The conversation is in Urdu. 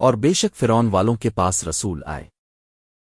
اور بے شک فرون والوں کے پاس رسول آئے۔